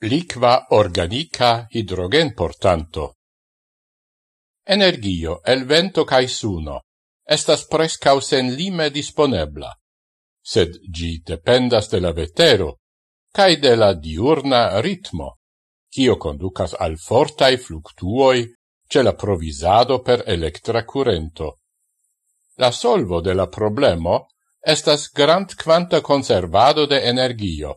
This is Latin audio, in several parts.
liqua organica hidrogen portanto. Energio el vento cae suno estas prescau sen lime disponebla, sed gi dependas de la vetero cae de la diurna ritmo, cio conducas al fortai fluctuoi ce la provisado per electra curento. La solvo de la problemo estas grand quanta conservado de energio,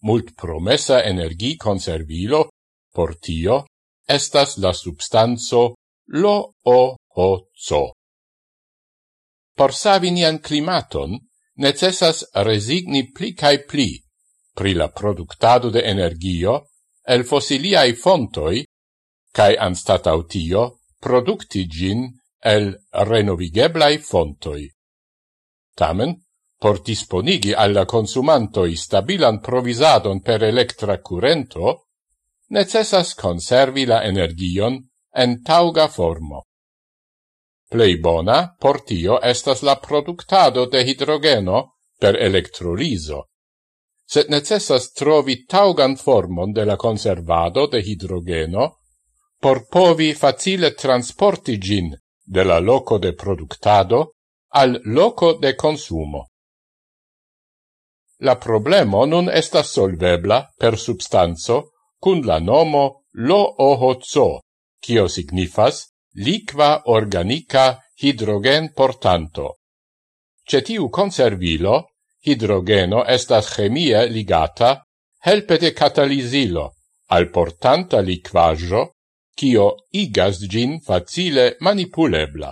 mult promessa energi conservilo por tio estas la substanzo lo o o zo. Por savi nian climaton, necessas resigni pli cae pli pri la productado de energio el fossiliae fontoi cae anstatau tio producti gin el renovigeblai fontoi. Tamen, Por disponigi alla consumantoi stabilan provisadon per electra curento, necessas conservi la energion en tauga formo. Plei bona por tio estas la productado de hidrogeno per electroliso, sed necessas trovi taugan formon de la conservado de hidrogeno por povi facile transporti gin de la loco de productado al loco de consumo. La problemo nun estas solvebla per substanzo cun la nomo LOOHC, kio signifas liqua organica hidrogen portanto. Cetiu conservilo, hidrogeno estas chemie ligata helpe de catalisilo al portanta liquaggio, kio igas gin facile manipulebla.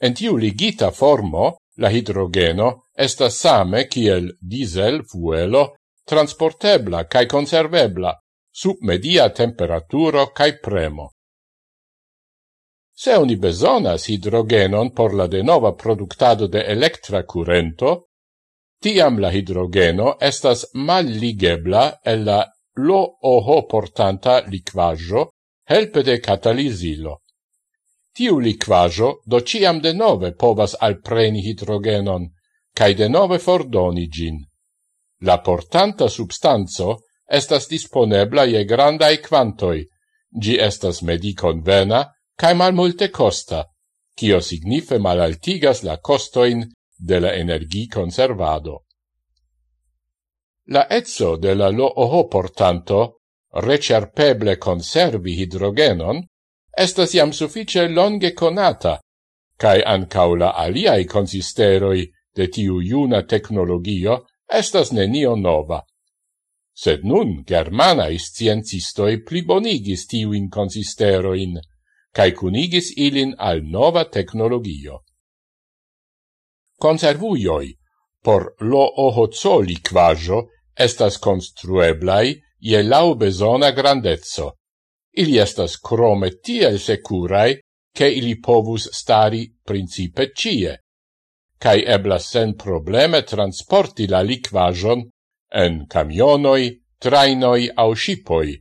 En tiu ligita formo, La hidrogeno estas same kiel diesel fuelo transportebla kaj conservebla sub media temperaturo kaj premo. Se oni besonas hidrogenon por la denova productado de electra currento, tiam la hidrogeno estas malligebla el la LOOH portanta liquaggio helpe de catalisilo. Tiu liquajo do ciam de nove povas alpreni hidrogenon, cae de nove fordoni gin. La portanta substanzo estas disponebla je grandai quantoi, gi estas mediconvena cae malmulte costa, cio signife malaltigas la costoin de la energi conservado. La etso de la lo oho portanto recerpeble conservi hidrogenon estas iam suffice longe conata, cae ancau la aliai consisteroi de tiu iuna technologio estas nenio nova. Sed nun germanae sciencistoi plibonigis tiuin consisteroin, cae cunigis ilin al nova technologio. Conservuioi por lo ohozo liquajo estas construeblai ie lau besona grandezzo, Ili estas crome tiel securai, che ili povus stari principe cie, cae eblas sen probleme transporti la liquajon en camionoi, trainoi au shipoi,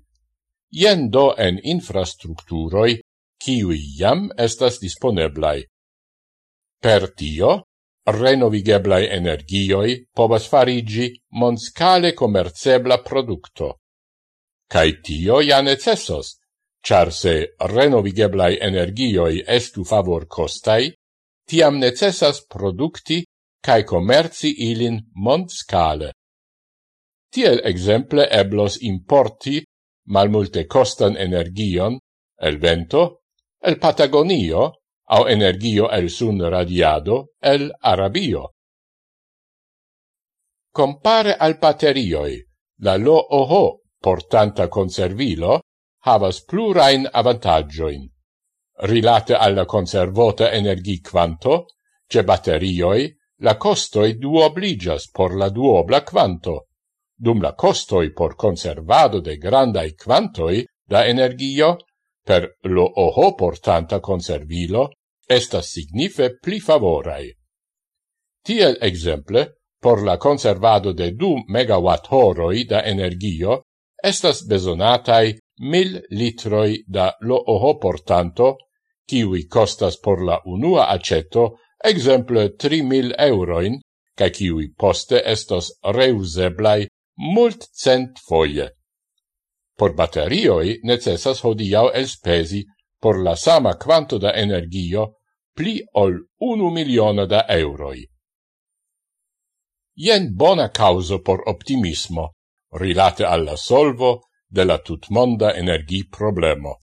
yendo en infrastructuroi, kiui jam estas disponeblai. Per tio, renovigeblai energioi povas farigi monscale commercebla producto. Cai tio ja necessos, Char se renovigeblai energioi estu favor costai, tiam necessas producti cae commerci ilin mont scale. Tiel exemple eblos importi malmulte costan energion, el vento, el Patagonio, au energio el sun radiado, el Arabio. Compare al paterioi, la lo oho portanta conservilo, havas plurain avantagioin. Rilate alla conservota energi quanto, ce batterioi, la costoi duobligas por la duobla quanto. Dum la costoi por conservado de grandai quantoi da energio, per lo oho portanta conservilo, estas signife pli favorai. Tiel exemple, por la conservado de du megawatt horoi da energio, estas besonatai mil litroi da lo oho portanto, kiwi costas por la unua aceto, exemple tri mil euroin, ca kiwi poste estos reuseblai mult cent foie. Por baterioi necessas hodiau elspesi por la sama quanto da energio pli ol unu miliona da euroi. Ien bona causo por optimismo, rilate alla solvo de la tutmonda energi problemo.